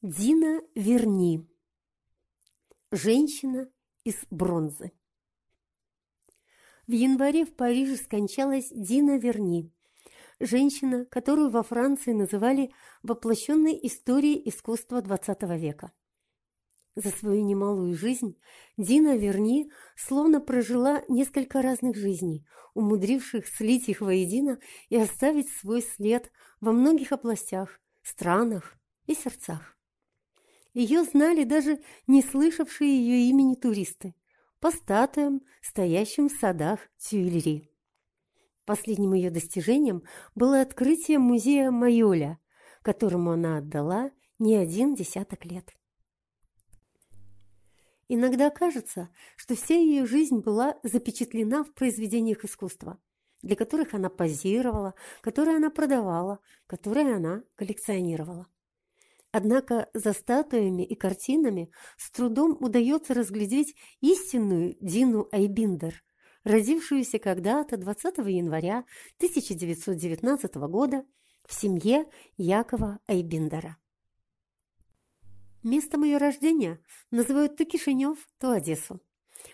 Дина Верни. Женщина из бронзы. В январе в Париже скончалась Дина Верни, женщина, которую во Франции называли воплощенной историей искусства XX века. За свою немалую жизнь Дина Верни словно прожила несколько разных жизней, умудривших слить их воедино и оставить свой след во многих областях, странах и сердцах. Ее знали даже не слышавшие ее имени туристы по статуям, стоящим в садах Тюильри. Последним ее достижением было открытие музея Майоля, которому она отдала не один десяток лет. Иногда кажется, что вся ее жизнь была запечатлена в произведениях искусства, для которых она позировала, которые она продавала, которые она коллекционировала. Однако за статуями и картинами с трудом удается разглядеть истинную Дину Айбиндер, родившуюся когда-то 20 января 1919 года в семье Якова Айбиндера. Местом ее рождения называют то Кишинев, то Одессу.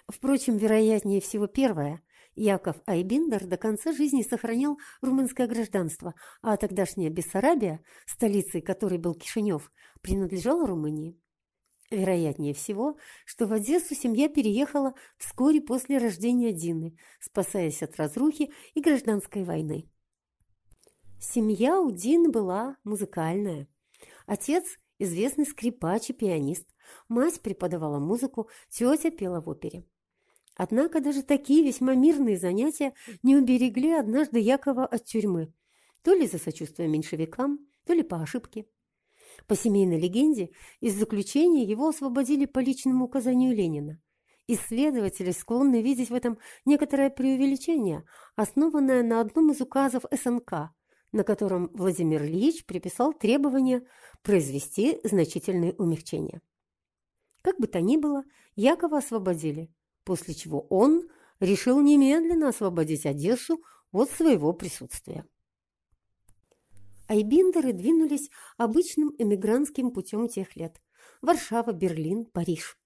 Впрочем, вероятнее всего первое – Яков Айбиндер до конца жизни сохранял румынское гражданство, а тогдашняя Бессарабия, столицей которой был Кишинев, принадлежала Румынии. Вероятнее всего, что в Одессу семья переехала вскоре после рождения Дины, спасаясь от разрухи и гражданской войны. Семья у Дины была музыкальная. Отец – известный скрипач и пианист, мать преподавала музыку, тетя пела в опере. Однако даже такие весьма мирные занятия не уберегли однажды Якова от тюрьмы, то ли за сочувствие меньшевикам, то ли по ошибке. По семейной легенде, из заключения его освободили по личному указанию Ленина. Исследователи склонны видеть в этом некоторое преувеличение, основанное на одном из указов СНК, на котором Владимир Ильич приписал требование произвести значительные умягчения. Как бы то ни было, Якова освободили – после чего он решил немедленно освободить Одессу от своего присутствия. Айбиндеры двинулись обычным эмигрантским путем тех лет – Варшава, Берлин, Париж.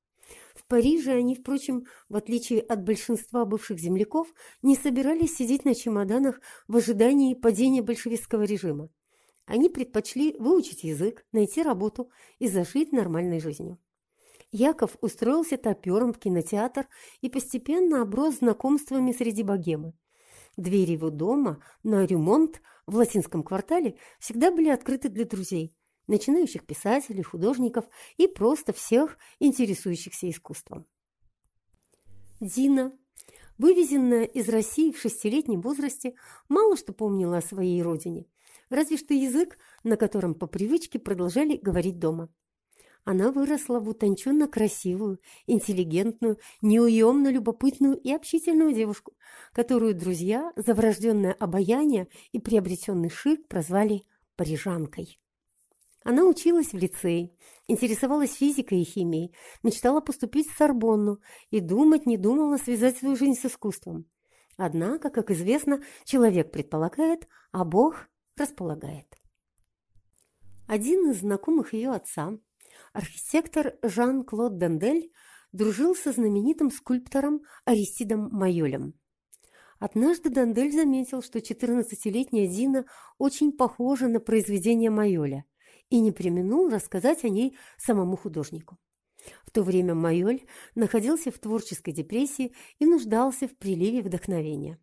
В Париже они, впрочем, в отличие от большинства бывших земляков, не собирались сидеть на чемоданах в ожидании падения большевистского режима. Они предпочли выучить язык, найти работу и зажить нормальной жизнью. Яков устроился топером в кинотеатр и постепенно оброс знакомствами среди богемы. Двери его дома на ремонт в латинском квартале всегда были открыты для друзей, начинающих писателей, художников и просто всех интересующихся искусством. Дина, вывезенная из России в шестилетнем возрасте, мало что помнила о своей родине, разве что язык, на котором по привычке продолжали говорить дома. Она выросла в утонченно красивую, интеллигентную, неуемно любопытную и общительную девушку, которую друзья за врожденное обаяние и приобретенный шик прозвали «парижанкой». Она училась в лицее, интересовалась физикой и химией, мечтала поступить в Сорбонну и думать не думала связать свою жизнь с искусством. Однако, как известно, человек предполагает, а Бог располагает. Один из знакомых ее отца, архитектор Жан-Клод Дендель дружил со знаменитым скульптором Аристидом Майолем. Однажды Дандель заметил, что 14-летняя Дина очень похожа на произведение Майоля и не применул рассказать о ней самому художнику. В то время Майоль находился в творческой депрессии и нуждался в приливе вдохновения.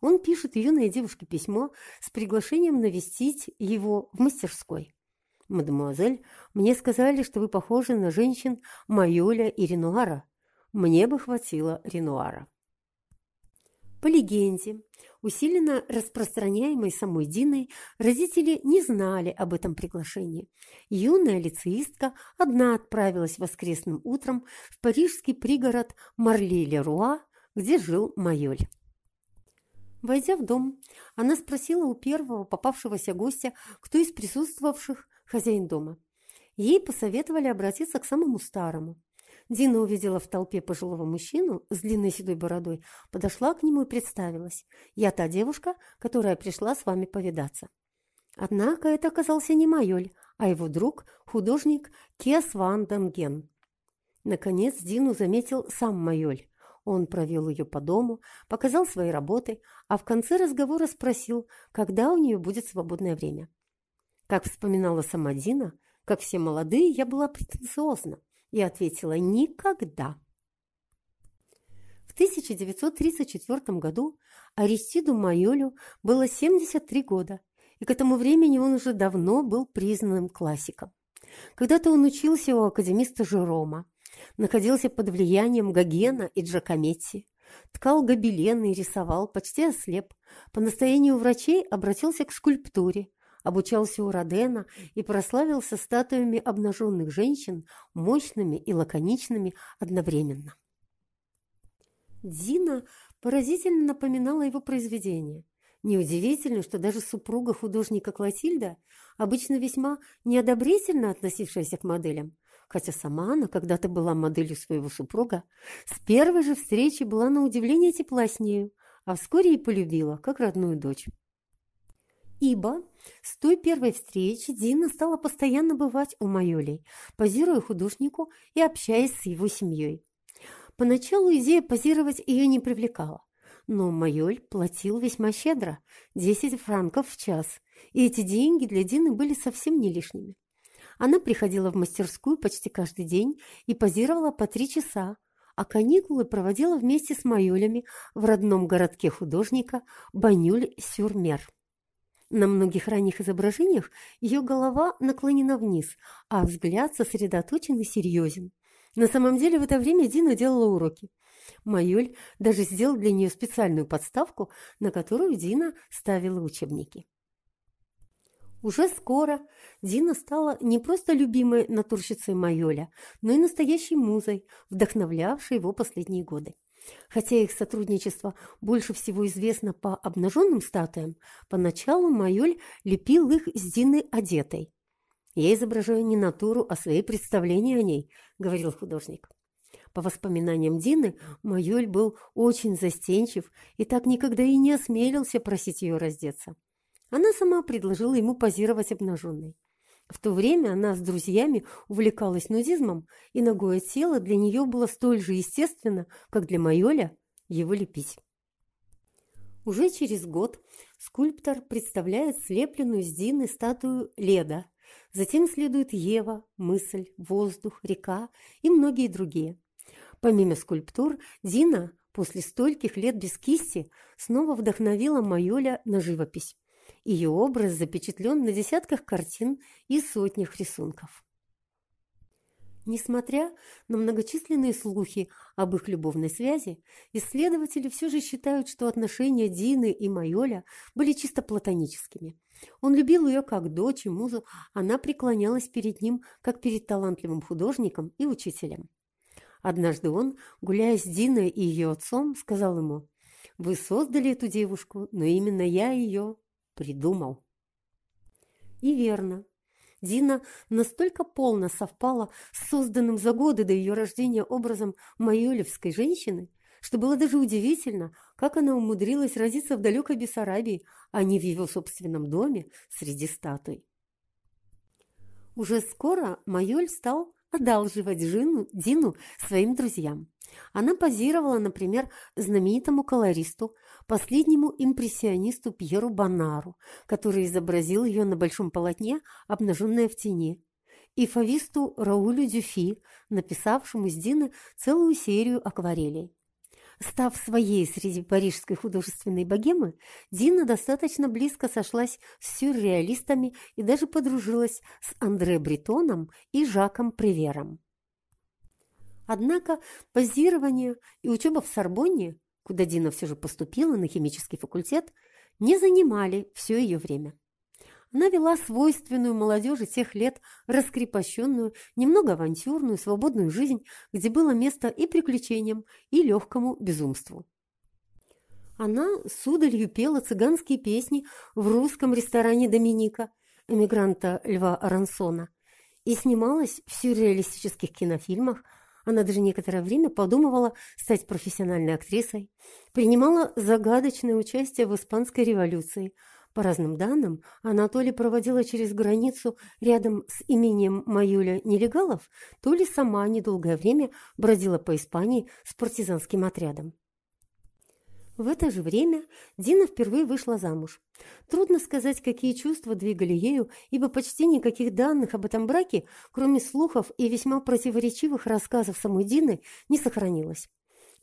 Он пишет юной девушке письмо с приглашением навестить его в мастерской. «Мадемуазель, мне сказали, что вы похожи на женщин Майоля и Ренуара. Мне бы хватило Ренуара». По легенде, усиленно распространяемой самой Диной, родители не знали об этом приглашении. Юная лицеистка одна отправилась воскресным утром в парижский пригород Марли-Леруа, где жил Майоль. Войдя в дом, она спросила у первого попавшегося гостя, кто из присутствовавших хозяин дома. Ей посоветовали обратиться к самому старому. Дина увидела в толпе пожилого мужчину с длинной седой бородой, подошла к нему и представилась. «Я та девушка, которая пришла с вами повидаться». Однако это оказался не Майоль, а его друг – художник Кес Ван Данген. Наконец Дину заметил сам Майоль. Он провел ее по дому, показал свои работы, а в конце разговора спросил, когда у нее будет свободное время. Как вспоминала сама Дина, как все молодые, я была претенциозна и ответила «никогда». В 1934 году Аристиду Майолю было 73 года, и к этому времени он уже давно был признанным классиком. Когда-то он учился у академиста Жерома, находился под влиянием Гогена и Джакометти, ткал гобелены и рисовал, почти ослеп. По настоянию врачей обратился к скульптуре, обучался у Родена и прославился статуями обнаженных женщин, мощными и лаконичными одновременно. Дина поразительно напоминала его произведение. Неудивительно, что даже супруга художника Клотильда, обычно весьма неодобрительно относившаяся к моделям, хотя сама она когда-то была моделью своего супруга, с первой же встречи была на удивление тепла а вскоре и полюбила, как родную дочь. Ибо с той первой встречи Дина стала постоянно бывать у Майолей, позируя художнику и общаясь с его семьей. Поначалу идея позировать ее не привлекала, но Майоль платил весьма щедро – 10 франков в час, и эти деньги для Дины были совсем не лишними. Она приходила в мастерскую почти каждый день и позировала по три часа, а каникулы проводила вместе с Майолями в родном городке художника Банюль-Сюрмер. На многих ранних изображениях ее голова наклонена вниз, а взгляд сосредоточен и серьезен. На самом деле в это время Дина делала уроки. Майоль даже сделал для нее специальную подставку, на которую Дина ставила учебники. Уже скоро Дина стала не просто любимой натурщицей Майоля, но и настоящей музой, вдохновлявшей его последние годы. Хотя их сотрудничество больше всего известно по обнаженным статуям, поначалу Майоль лепил их с Диной одетой. «Я изображаю не натуру, а свои представления о ней», — говорил художник. По воспоминаниям Дины, Майоль был очень застенчив и так никогда и не осмелился просить ее раздеться. Она сама предложила ему позировать обнаженной. В то время она с друзьями увлекалась нудизмом, и ногое тело для нее было столь же естественно, как для Майоля его лепить. Уже через год скульптор представляет слепленную с Дины статую Леда. Затем следует Ева, мысль, воздух, река и многие другие. Помимо скульптур, Дина после стольких лет без кисти снова вдохновила Майоля на живопись. Ее образ запечатлен на десятках картин и сотнях рисунков. Несмотря на многочисленные слухи об их любовной связи, исследователи все же считают, что отношения Дины и Майоля были чисто платоническими. Он любил ее как дочь и музу, она преклонялась перед ним, как перед талантливым художником и учителем. Однажды он, гуляя с Диной и ее отцом, сказал ему, «Вы создали эту девушку, но именно я ее придумал. И верно. Дина настолько полно совпала с созданным за годы до ее рождения образом майолевской женщины, что было даже удивительно, как она умудрилась родиться в далекой Бессарабии, а не в его собственном доме среди статуй. Уже скоро Майоль стал одалживать Жину, Дину своим друзьям. Она позировала, например, знаменитому колористу, последнему импрессионисту Пьеру Бонару, который изобразил ее на большом полотне, обнаженная в тени, и фависту Раулю Дюфи, написавшему с Дины целую серию акварелей. Став своей среди парижской художественной богемы, Дина достаточно близко сошлась с сюрреалистами и даже подружилась с Андре Бретоном и Жаком Привером. Однако позирование и учеба в Сорбонне, куда Дина все же поступила на химический факультет, не занимали все ее время. Она вела свойственную молодежи тех лет раскрепощенную, немного авантюрную, свободную жизнь, где было место и приключениям, и легкому безумству. Она с удалью пела цыганские песни в русском ресторане «Доминика» эмигранта Льва Арансона и снималась в сюрреалистических кинофильмах она даже некоторое время подумывала стать профессиональной актрисой, принимала загадочное участие в Испанской революции, По разным данным, Анатолий проводила через границу рядом с имением Маюля нелегалов, то ли сама недолгое время бродила по Испании с партизанским отрядом. В это же время Дина впервые вышла замуж. Трудно сказать, какие чувства двигали ею, ибо почти никаких данных об этом браке, кроме слухов и весьма противоречивых рассказов самой Дины, не сохранилось.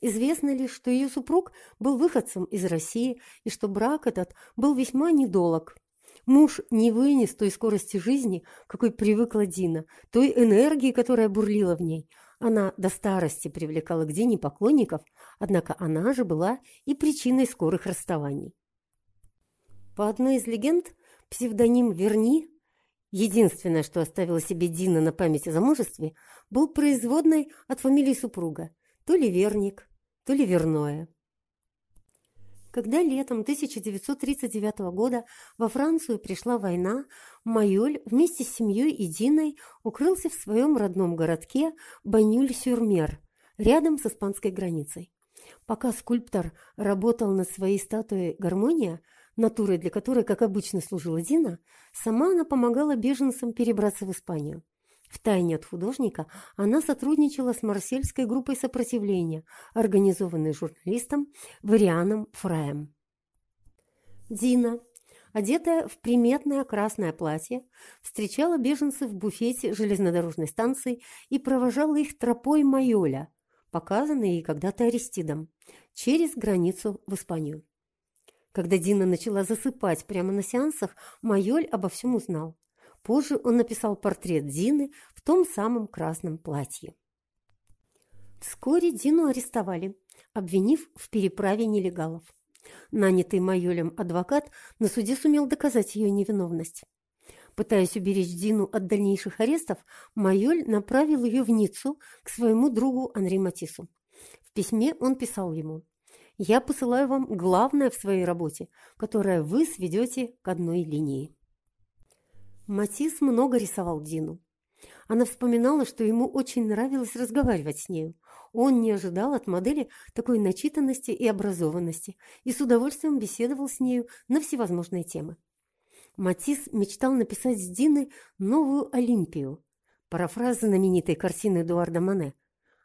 Известно лишь, что ее супруг был выходцем из России и что брак этот был весьма недолог. Муж не вынес той скорости жизни, какой привыкла Дина, той энергии, которая бурлила в ней – она до старости привлекала к Дине поклонников, однако она же была и причиной скорых расставаний. По одной из легенд, псевдоним Верни, единственное, что оставила себе Дина на память о замужестве, был производной от фамилии супруга, то ли Верник, то ли Верное. Когда летом 1939 года во Францию пришла война, Майоль вместе с семьей и Диной укрылся в своем родном городке Банюль-Сюрмер, рядом с испанской границей. Пока скульптор работал над своей статуей «Гармония», натурой для которой, как обычно, служила Дина, сама она помогала беженцам перебраться в Испанию. Втайне от художника она сотрудничала с марсельской группой сопротивления, организованной журналистом Варианом Фраем. Дина, одетая в приметное красное платье, встречала беженцев в буфете железнодорожной станции и провожала их тропой Майоля, показанной ей когда-то Аристидом, через границу в Испанию. Когда Дина начала засыпать прямо на сеансах, Майоль обо всем узнал. Позже он написал портрет Дины в том самом красном платье. Вскоре Дину арестовали, обвинив в переправе нелегалов. Нанятый Майолем адвокат на суде сумел доказать ее невиновность. Пытаясь уберечь Дину от дальнейших арестов, Майоль направил ее в Ниццу к своему другу Анри Матису. В письме он писал ему «Я посылаю вам главное в своей работе, которое вы сведете к одной линии». Матис много рисовал Дину. Она вспоминала, что ему очень нравилось разговаривать с нею. Он не ожидал от модели такой начитанности и образованности и с удовольствием беседовал с нею на всевозможные темы. Матис мечтал написать с Дины новую Олимпию, парафраз знаменитой картины Эдуарда Мане.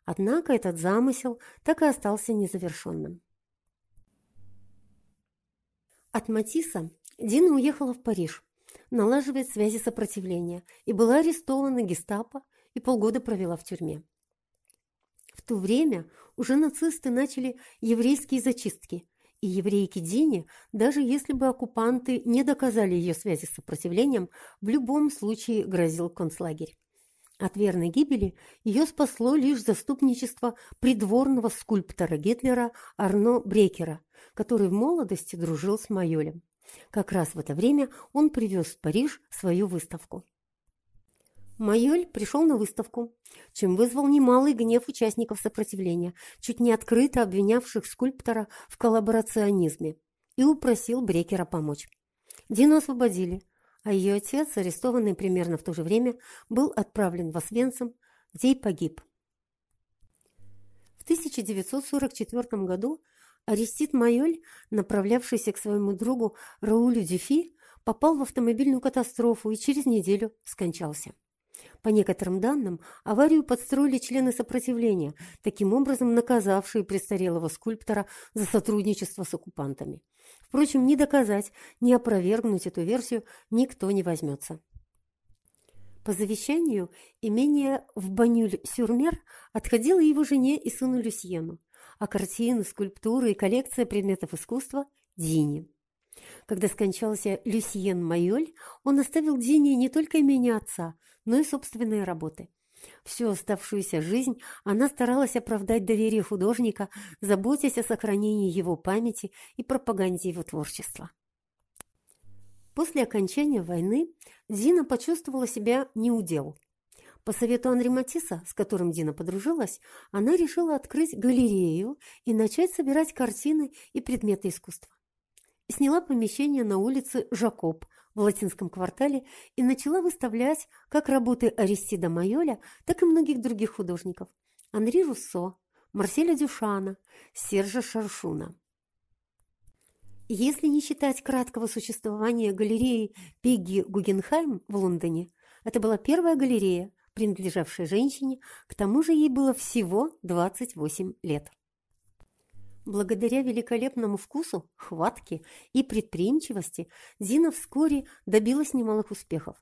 Однако этот замысел так и остался незавершенным. От Матисса Дина уехала в Париж, налаживает связи сопротивления и была арестована гестапо и полгода провела в тюрьме. В то время уже нацисты начали еврейские зачистки, и еврейке Дине, даже если бы оккупанты не доказали ее связи с сопротивлением, в любом случае грозил концлагерь. От верной гибели ее спасло лишь заступничество придворного скульптора Гитлера Арно Брекера, который в молодости дружил с Майолем. Как раз в это время он привез в Париж свою выставку. Майоль пришел на выставку, чем вызвал немалый гнев участников сопротивления, чуть не открыто обвинявших скульптора в коллаборационизме, и упросил Брекера помочь. Дину освободили, а ее отец, арестованный примерно в то же время, был отправлен в Освенцим, где и погиб. В 1944 году Арестит Майоль, направлявшийся к своему другу Раулю Дюфи, попал в автомобильную катастрофу и через неделю скончался. По некоторым данным, аварию подстроили члены сопротивления, таким образом наказавшие престарелого скульптора за сотрудничество с оккупантами. Впрочем, ни доказать, ни опровергнуть эту версию никто не возьмется. По завещанию имение в Банюль-Сюрмер отходило его жене и сыну Люсьену а картины, скульптуры и коллекция предметов искусства – Дине. Когда скончался Люсьен Майоль, он оставил Дине не только имение отца, но и собственные работы. Всю оставшуюся жизнь она старалась оправдать доверие художника, заботясь о сохранении его памяти и пропаганде его творчества. После окончания войны Дина почувствовала себя неудел. По совету Анри Матисса, с которым Дина подружилась, она решила открыть галерею и начать собирать картины и предметы искусства. Сняла помещение на улице Жакоб в латинском квартале и начала выставлять как работы Аристида Майоля, так и многих других художников – Анри Руссо, Марселя Дюшана, Сержа Шаршуна. Если не считать краткого существования галереи Пегги Гугенхайм в Лондоне, это была первая галерея, принадлежавшая женщине, к тому же ей было всего 28 лет. Благодаря великолепному вкусу, хватке и предприимчивости Зина вскоре добилась немалых успехов.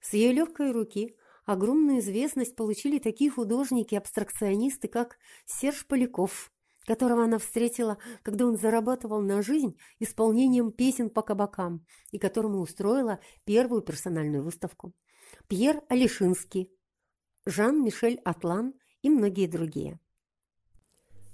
С ее легкой руки огромную известность получили такие художники-абстракционисты, как Серж Поляков, которого она встретила, когда он зарабатывал на жизнь исполнением песен по кабакам и которому устроила первую персональную выставку. Пьер Алишинский, Жан-Мишель Атлан и многие другие.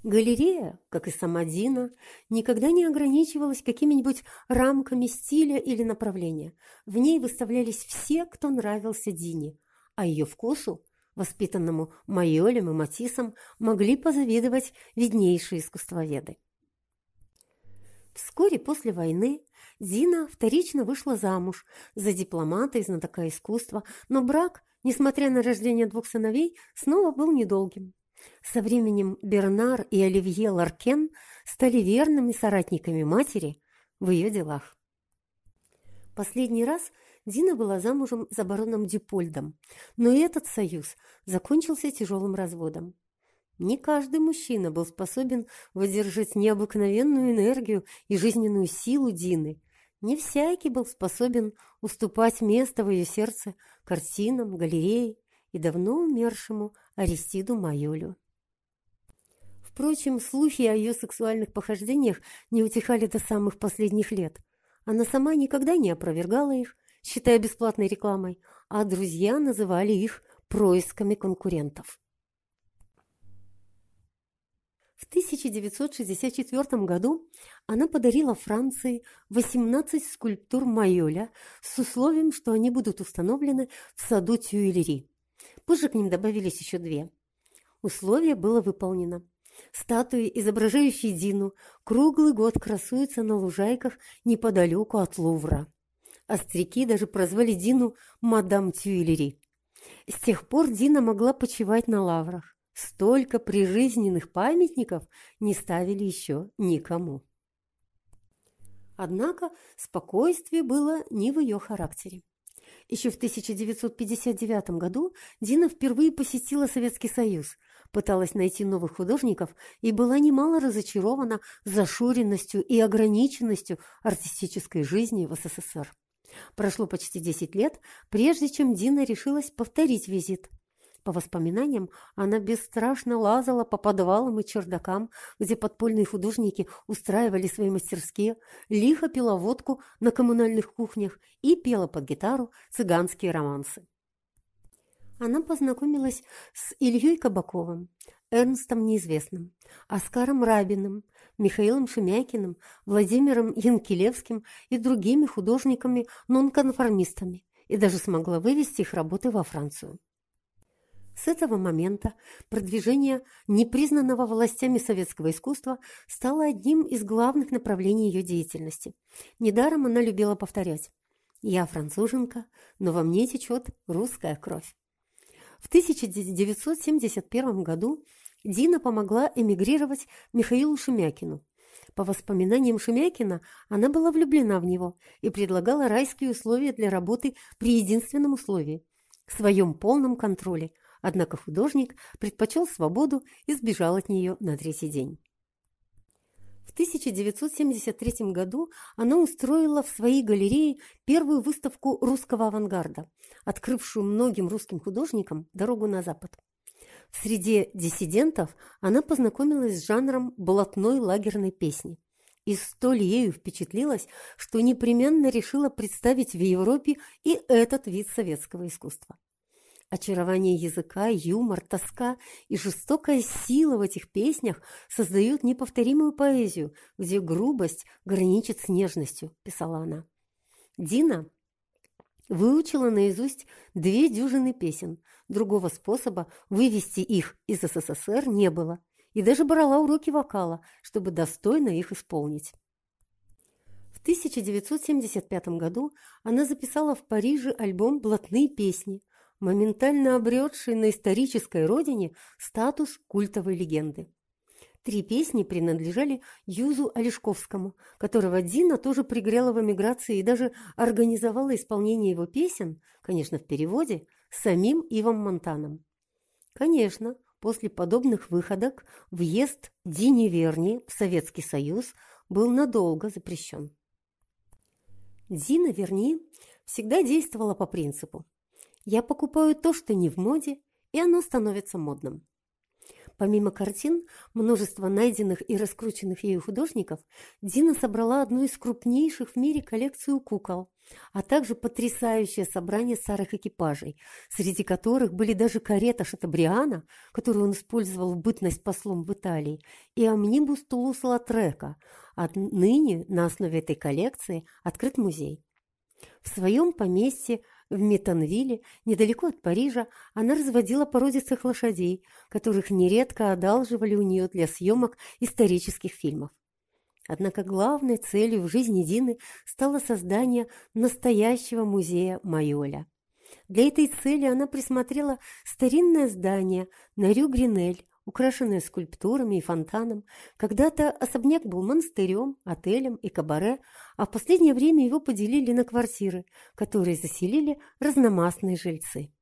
Галерея, как и сама Дина, никогда не ограничивалась какими-нибудь рамками стиля или направления. В ней выставлялись все, кто нравился Дине, а ее вкусу воспитанному Майолем и Матисом, могли позавидовать виднейшие искусствоведы. Вскоре после войны Зина вторично вышла замуж за дипломата и знатока искусства, но брак, несмотря на рождение двух сыновей, снова был недолгим. Со временем Бернар и Оливье Ларкен стали верными соратниками матери в ее делах. Последний раз Дина была замужем за бароном Дюпольдом, но и этот союз закончился тяжелым разводом. Не каждый мужчина был способен выдержать необыкновенную энергию и жизненную силу Дины. Не всякий был способен уступать место в ее сердце картинам, галерее и давно умершему Аристиду Майолю. Впрочем, слухи о ее сексуальных похождениях не утихали до самых последних лет. Она сама никогда не опровергала их, считая бесплатной рекламой, а друзья называли их происками конкурентов. В 1964 году она подарила Франции 18 скульптур Майоля с условием, что они будут установлены в саду Тюильри. Позже к ним добавились еще две. Условие было выполнено. Статуи, изображающие Дину, круглый год красуются на лужайках неподалеку от Лувра. Остряки даже прозвали Дину «Мадам Тюильри». С тех пор Дина могла почивать на лаврах. Столько прижизненных памятников не ставили еще никому. Однако спокойствие было не в ее характере. Еще в 1959 году Дина впервые посетила Советский Союз, пыталась найти новых художников и была немало разочарована зашуренностью и ограниченностью артистической жизни в СССР. Прошло почти 10 лет, прежде чем Дина решилась повторить визит. По воспоминаниям, она бесстрашно лазала по подвалам и чердакам, где подпольные художники устраивали свои мастерские, лихо пила водку на коммунальных кухнях и пела под гитару цыганские романсы. Она познакомилась с Ильей Кабаковым, Эрнстом Неизвестным, Оскаром Рабиным, Михаилом Шемякиным, Владимиром Янкелевским и другими художниками-нонконформистами и даже смогла вывести их работы во Францию. С этого момента продвижение непризнанного властями советского искусства стало одним из главных направлений ее деятельности. Недаром она любила повторять «Я француженка, но во мне течет русская кровь». В 1971 году Дина помогла эмигрировать Михаилу Шемякину. По воспоминаниям Шемякина, она была влюблена в него и предлагала райские условия для работы при единственном условии – в своем полном контроле. Однако художник предпочел свободу и сбежал от нее на третий день. В 1973 году она устроила в своей галерее первую выставку русского авангарда, открывшую многим русским художникам дорогу на Запад. Среди диссидентов она познакомилась с жанром блатной лагерной песни и столь ею впечатлилась, что непременно решила представить в Европе и этот вид советского искусства. Очарование языка, юмор, тоска и жестокая сила в этих песнях создают неповторимую поэзию, где грубость граничит с нежностью, писала она. Дина выучила наизусть две дюжины песен. Другого способа вывести их из СССР не было. И даже брала уроки вокала, чтобы достойно их исполнить. В 1975 году она записала в Париже альбом «Блатные песни», моментально обретший на исторической родине статус культовой легенды. Три песни принадлежали Юзу Олешковскому, которого Дина тоже пригрела в эмиграции и даже организовала исполнение его песен, конечно, в переводе, самим Ивом Монтаном. Конечно, после подобных выходок въезд Дине Верни в Советский Союз был надолго запрещен. Дина Верни всегда действовала по принципу «я покупаю то, что не в моде, и оно становится модным». Помимо картин, множество найденных и раскрученных ею художников, Дина собрала одну из крупнейших в мире коллекцию кукол, а также потрясающее собрание старых экипажей, среди которых были даже карета Шатабриана, которую он использовал в бытность послом в Италии, и амнибус Тулуса-Латрека. Отныне на основе этой коллекции открыт музей. В своем поместье в Метанвилле, недалеко от Парижа, она разводила породистых лошадей, которых нередко одалживали у нее для съемок исторических фильмов. Однако главной целью в жизни Дины стало создание настоящего музея Майоля. Для этой цели она присмотрела старинное здание на Рю-Гринель, украшенная скульптурами и фонтаном. Когда-то особняк был монастырем, отелем и кабаре, а в последнее время его поделили на квартиры, которые заселили разномастные жильцы.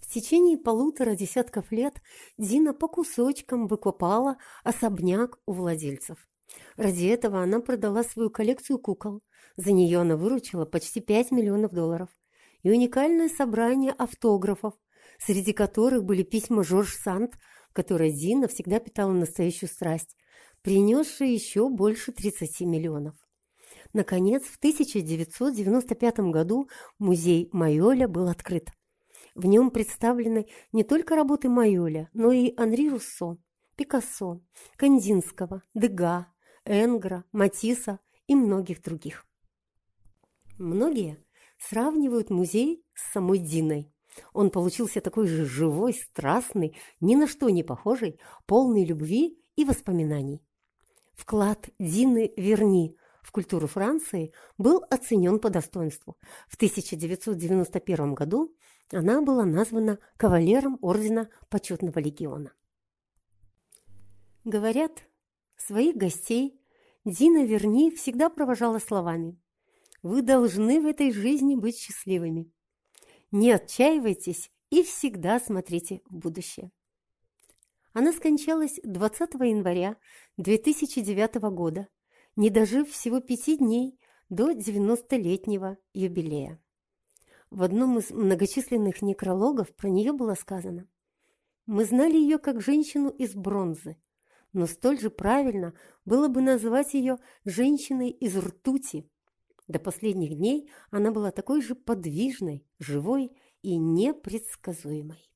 В течение полутора десятков лет Дина по кусочкам выкупала особняк у владельцев. Ради этого она продала свою коллекцию кукол. За нее она выручила почти 5 миллионов долларов. И уникальное собрание автографов, среди которых были письма Жорж Санд, которой Дина всегда питала настоящую страсть, принесшие еще больше 30 миллионов. Наконец, в 1995 году музей Майоля был открыт. В нем представлены не только работы Майоля, но и Анри Руссо, Пикассо, Кандинского, Дега, Энгра, Матисса и многих других. Многие сравнивают музей с самой Диной. Он получился такой же живой, страстный, ни на что не похожий, полный любви и воспоминаний. Вклад Дины Верни в культуру Франции был оценен по достоинству. В 1991 году она была названа кавалером Ордена Почетного Легиона. Говорят, своих гостей Дина Верни всегда провожала словами «Вы должны в этой жизни быть счастливыми. Не отчаивайтесь и всегда смотрите в будущее. Она скончалась 20 января 2009 года, не дожив всего пяти дней до 90-летнего юбилея. В одном из многочисленных некрологов про нее было сказано «Мы знали ее как женщину из бронзы, но столь же правильно было бы назвать ее женщиной из ртути, до последних дней она была такой же подвижной, живой и непредсказуемой.